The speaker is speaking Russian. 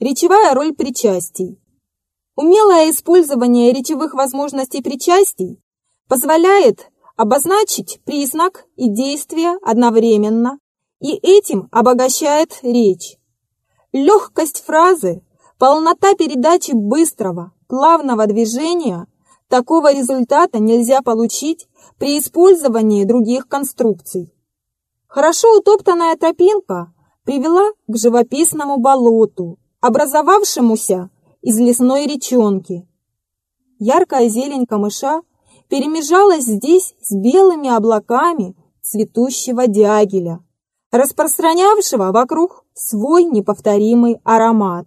Речевая роль причастий. Умелое использование речевых возможностей причастий позволяет обозначить признак и действие одновременно и этим обогащает речь. Легкость фразы, полнота передачи быстрого, плавного движения – такого результата нельзя получить при использовании других конструкций. Хорошо утоптанная тропинка привела к живописному болоту, образовавшемуся из лесной речонки. Яркая зелень камыша перемежалась здесь с белыми облаками цветущего дягеля, распространявшего вокруг свой неповторимый аромат.